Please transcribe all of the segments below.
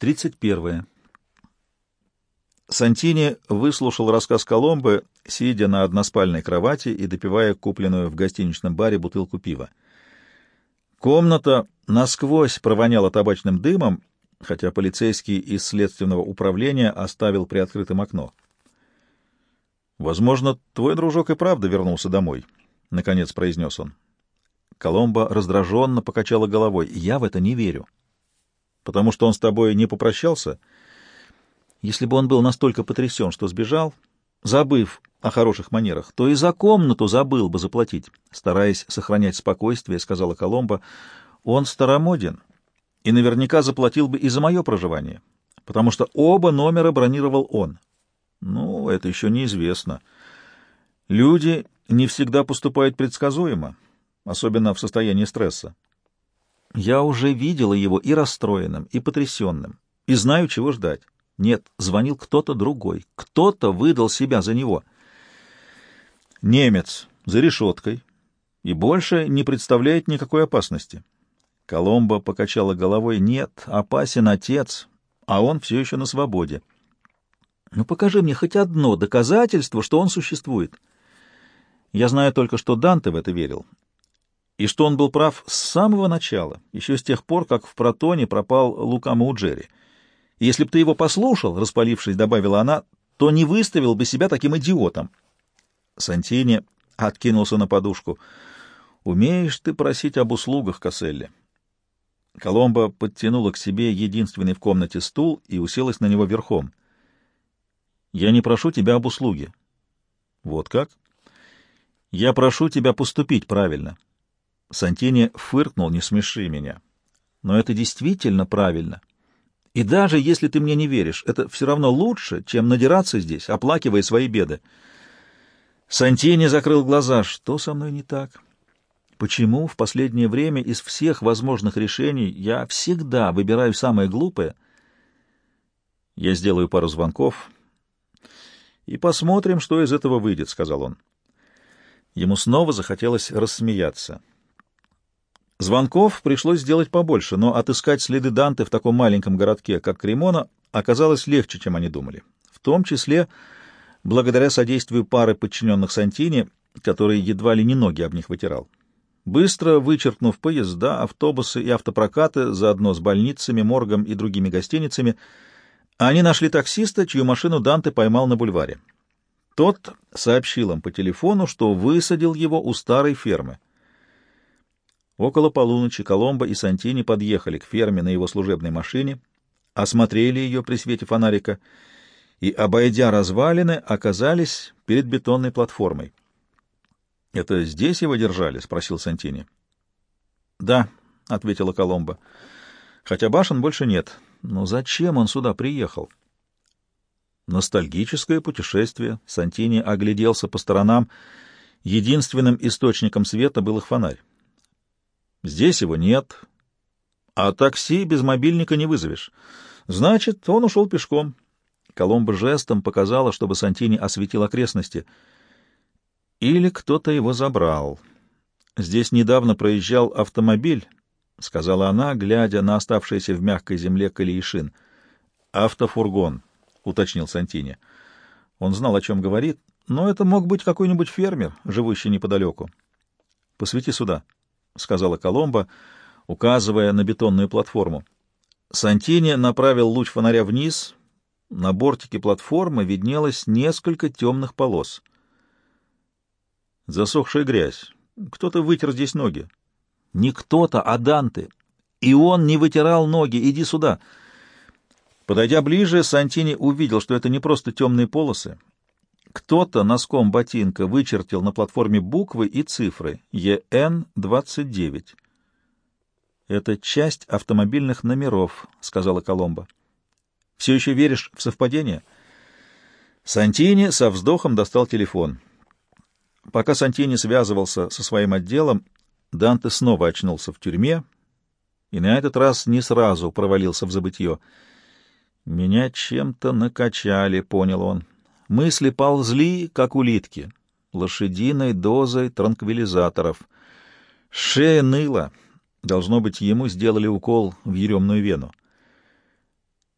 31. Сантини выслушал рассказ Коломбы, сидя на односпальной кровати и допивая купленную в гостиничном баре бутылку пива. Комната насквозь провоняла табачным дымом, хотя полицейский из следственного управления оставил приоткрытым окно. «Возможно, твой дружок и правда вернулся домой», — наконец произнес он. Коломба раздраженно покачала головой. «Я в это не верю». Потому что он с тобой не попрощался? Если бы он был настолько потрясен, что сбежал, забыв о хороших манерах, то и за комнату забыл бы заплатить. Стараясь сохранять спокойствие, сказала Коломба, он старомоден и наверняка заплатил бы и за мое проживание, потому что оба номера бронировал он. Ну, это еще неизвестно. Люди не всегда поступают предсказуемо, особенно в состоянии стресса. Я уже видела его и расстроенным, и потрясенным, и знаю, чего ждать. Нет, звонил кто-то другой, кто-то выдал себя за него. Немец за решеткой и больше не представляет никакой опасности. Коломба покачала головой. Нет, опасен отец, а он все еще на свободе. Ну покажи мне хоть одно доказательство, что он существует. Я знаю только, что Данте в это верил, и что он был прав с самого начала, еще с тех пор, как в протоне пропал Лука Мауджери. Если бы ты его послушал, распалившись, добавила она, то не выставил бы себя таким идиотом. Сантини откинулся на подушку. «Умеешь ты просить об услугах, Касселли?» Коломба подтянула к себе единственный в комнате стул и уселась на него верхом. «Я не прошу тебя об услуге». «Вот как?» «Я прошу тебя поступить правильно». Сантини фыркнул, не смеши меня. Но это действительно правильно. И даже если ты мне не веришь, это все равно лучше, чем надираться здесь, оплакивая свои беды. Сантини закрыл глаза. Что со мной не так? Почему в последнее время из всех возможных решений я всегда выбираю самое глупое? Я сделаю пару звонков и посмотрим, что из этого выйдет, — сказал он. Ему снова захотелось рассмеяться. Звонков пришлось сделать побольше, но отыскать следы Данте в таком маленьком городке, как Кремона, оказалось легче, чем они думали. В том числе благодаря содействию пары подчиненных Сантини, который едва ли не ноги об них вытирал. Быстро вычеркнув поезда, автобусы и автопрокаты, заодно с больницами, моргом и другими гостиницами, они нашли таксиста, чью машину Данте поймал на бульваре. Тот сообщил им по телефону, что высадил его у старой фермы — Около полуночи Коломбо и Сантини подъехали к ферме на его служебной машине, осмотрели ее при свете фонарика и, обойдя развалины, оказались перед бетонной платформой. — Это здесь его держали? — спросил Сантини. — Да, — ответила Коломбо. — Хотя башен больше нет. Но зачем он сюда приехал? Ностальгическое путешествие. Сантини огляделся по сторонам. Единственным источником света был их фонарь. Здесь его нет. А такси без мобильника не вызовешь. Значит, он ушел пешком. Коломба жестом показала, чтобы Сантини осветил окрестности. Или кто-то его забрал. Здесь недавно проезжал автомобиль, — сказала она, глядя на оставшиеся в мягкой земле колеи шин. «Автофургон», — уточнил Сантини. Он знал, о чем говорит, но это мог быть какой-нибудь фермер, живущий неподалеку. «Посвети сюда», — сказала Коломба, указывая на бетонную платформу. Сантини направил луч фонаря вниз. На бортике платформы виднелось несколько темных полос. Засохшая грязь. Кто-то вытер здесь ноги. Не кто-то, а Данте. И он не вытирал ноги. Иди сюда. Подойдя ближе, Сантини увидел, что это не просто темные полосы, кто-то носком ботинка вычертил на платформе буквы и цифры ЕН-29. «Это часть автомобильных номеров», — сказала Коломба. «Все еще веришь в совпадение?» Сантини со вздохом достал телефон. Пока Сантини связывался со своим отделом, Данте снова очнулся в тюрьме и на этот раз не сразу провалился в забытье. «Меня чем-то накачали», — понял он. Мысли ползли, как улитки, лошадиной дозой транквилизаторов. Шея ныла. Должно быть, ему сделали укол в еремную вену.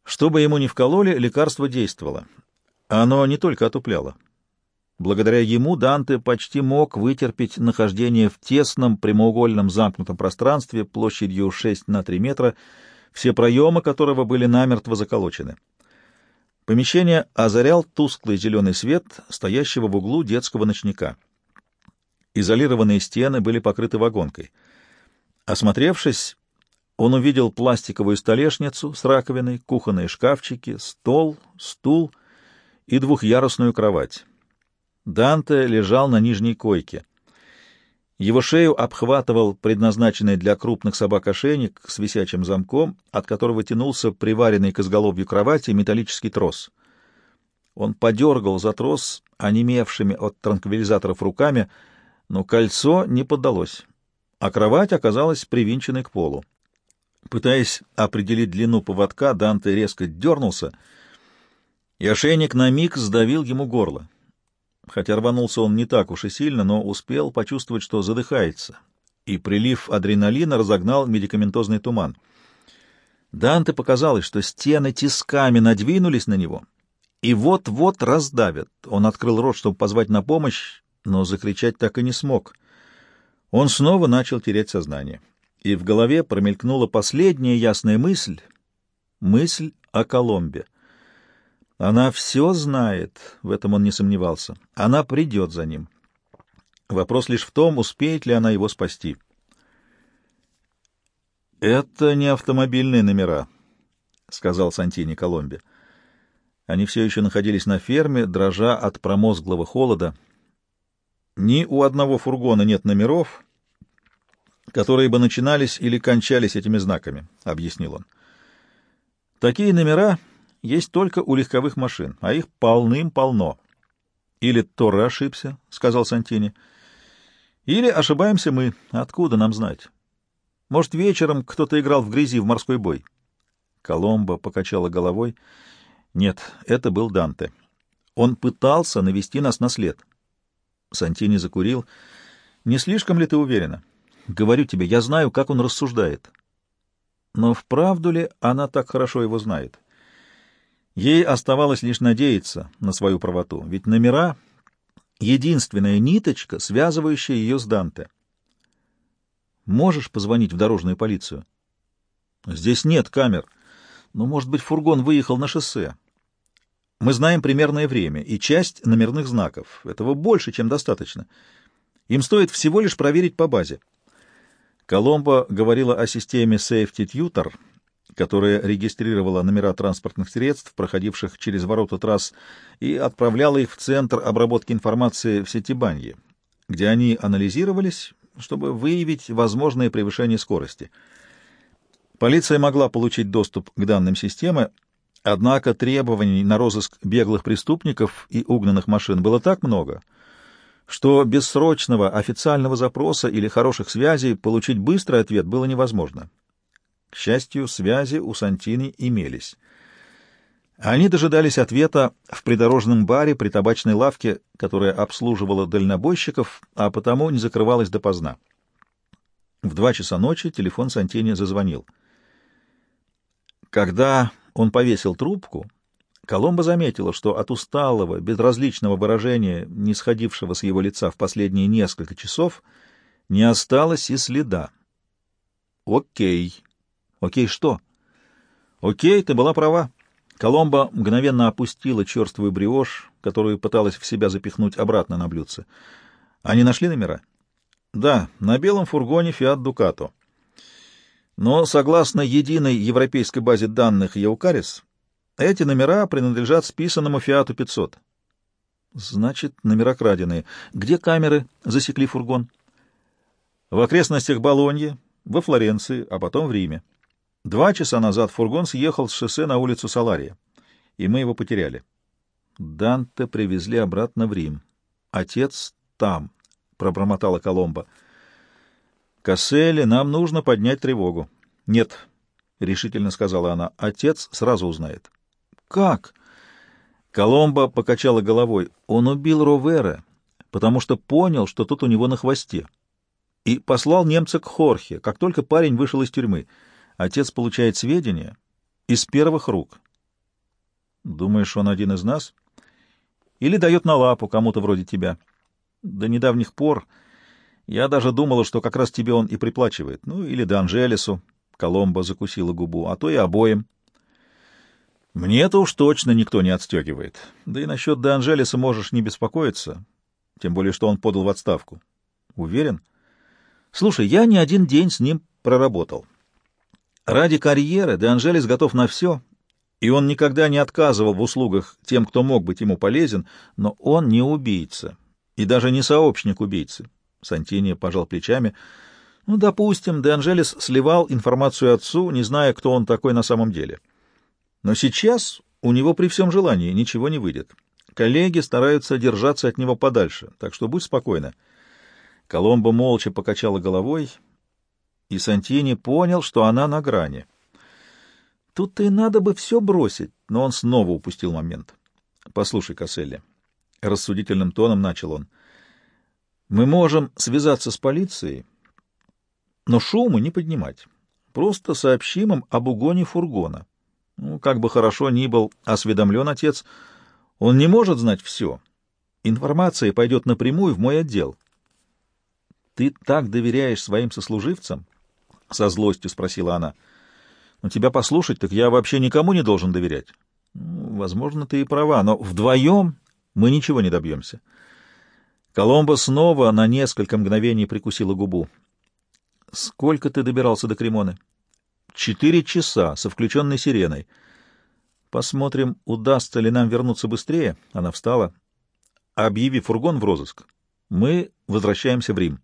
Что бы ему ни вкололи, лекарство действовало. Оно не только отупляло. Благодаря ему Данте почти мог вытерпеть нахождение в тесном прямоугольном замкнутом пространстве площадью 6 на 3 метра, все проемы которого были намертво заколочены. Помещение озарял тусклый зеленый свет стоящего в углу детского ночника. Изолированные стены были покрыты вагонкой. Осмотревшись, он увидел пластиковую столешницу с раковиной, кухонные шкафчики, стол, стул и двухъярусную кровать. Данте лежал на нижней койке. Его шею обхватывал предназначенный для крупных собак ошейник с висячим замком, от которого тянулся приваренный к изголовью кровати металлический трос. Он подергал за трос, онемевшими от транквилизаторов руками, но кольцо не поддалось, а кровать оказалась привинченной к полу. Пытаясь определить длину поводка, Данте резко дернулся, и ошейник на миг сдавил ему горло. Хотя рванулся он не так уж и сильно, но успел почувствовать, что задыхается, и прилив адреналина разогнал медикаментозный туман. Данте показалось, что стены тисками надвинулись на него и вот-вот раздавят. Он открыл рот, чтобы позвать на помощь, но закричать так и не смог. Он снова начал терять сознание, и в голове промелькнула последняя ясная мысль — мысль о Коломбе. Она все знает, в этом он не сомневался. Она придет за ним. Вопрос лишь в том, успеет ли она его спасти. «Это не автомобильные номера», — сказал Сантини Коломбе. Они все еще находились на ферме, дрожа от промозглого холода. Ни у одного фургона нет номеров, которые бы начинались или кончались этими знаками, — объяснил он. Такие номера есть только у легковых машин, а их полным-полно. Или Торре ошибся, — сказал Сантини. Или ошибаемся мы. Откуда нам знать? Может, вечером кто-то играл в грязи в морской бой? Коломбо покачала головой. Нет, это был Данте. Он пытался навести нас на след. Сантини закурил. Не слишком ли ты уверена? Говорю тебе, я знаю, как он рассуждает. Но вправду ли она так хорошо его знает? Ей оставалось лишь надеяться на свою правоту, ведь номера — единственная ниточка, связывающая ее с Данте. «Можешь позвонить в дорожную полицию?» «Здесь нет камер, но, может быть, фургон выехал на шоссе. Мы знаем примерное время и часть номерных знаков. Этого больше, чем достаточно. Им стоит всего лишь проверить по базе». Коломбо говорила о системе Safety Tutor — которая регистрировала номера транспортных средств, проходивших через ворота трасс, и отправляла их в Центр обработки информации в сети Баньи, где они анализировались, чтобы выявить возможное превышение скорости. Полиция могла получить доступ к данным системы, однако требований на розыск беглых преступников и угнанных машин было так много, что без срочного официального запроса или хороших связей получить быстрый ответ было невозможно. К счастью, связи у Сантини имелись. Они дожидались ответа в придорожном баре при табачной лавке, которая обслуживала дальнобойщиков, а потому не закрывалась допоздна. В два часа ночи телефон Сантини зазвонил. Когда он повесил трубку, Коломба заметила, что от усталого, безразличного выражения, не сходившего с его лица в последние несколько часов, не осталось и следа. «Окей», Окей, что? Окей, ты была права. Коломба мгновенно опустила черствую бриошь, которую пыталась в себя запихнуть обратно на блюдце. Они нашли номера? Да, на белом фургоне Fiat Ducato. Но, согласно единой европейской базе данных Яукарис, эти номера принадлежат списанному Fiat 500. Значит, номера краденые. Где камеры засекли фургон? В окрестностях Болоньи, во Флоренции, а потом в Риме. Два часа назад фургон съехал с шоссе на улицу Салария, и мы его потеряли. Данте привезли обратно в Рим. Отец там, — пробормотала Коломба. Касселли, нам нужно поднять тревогу. Нет, — решительно сказала она, — отец сразу узнает. Как? Коломба покачала головой. Он убил Ровера, потому что понял, что тут у него на хвосте, и послал немца к Хорхе, как только парень вышел из тюрьмы — Отец получает сведения из первых рук Думаешь, он один из нас? Или дает на лапу кому-то вроде тебя? До недавних пор я даже думала, что как раз тебе он и приплачивает. Ну, или до. Коломбо закусила губу, а то и обоим. Мне-то уж точно никто не отстегивает. Да и насчет Анжелеса можешь не беспокоиться, тем более, что он подал в отставку. Уверен? Слушай, я не один день с ним проработал. Ради карьеры Де Анжелес готов на все, и он никогда не отказывал в услугах тем, кто мог быть ему полезен, но он не убийца и даже не сообщник убийцы. Сантини пожал плечами. Ну, допустим, Де Анжелес сливал информацию отцу, не зная, кто он такой на самом деле. Но сейчас у него при всем желании ничего не выйдет. Коллеги стараются держаться от него подальше, так что будь спокойна. Коломбо молча покачала головой, и Сантини понял, что она на грани. Тут-то и надо бы все бросить, но он снова упустил момент. — Послушай, Касселли, — рассудительным тоном начал он, — мы можем связаться с полицией, но шуму не поднимать. Просто сообщим им об угоне фургона. Ну, как бы хорошо ни был осведомлен отец, он не может знать все. Информация пойдет напрямую в мой отдел. — Ты так доверяешь своим сослуживцам? — со злостью спросила она. — Ну, тебя послушать, так я вообще никому не должен доверять. Ну, возможно, ты и права, но вдвоем мы ничего не добьемся. Коломбо снова на несколько мгновений прикусила губу. Сколько ты добирался до Кремоны? Четыре часа со включенной сиреной. Посмотрим, удастся ли нам вернуться быстрее. Она встала. Объяви фургон в розыск. Мы возвращаемся в Рим.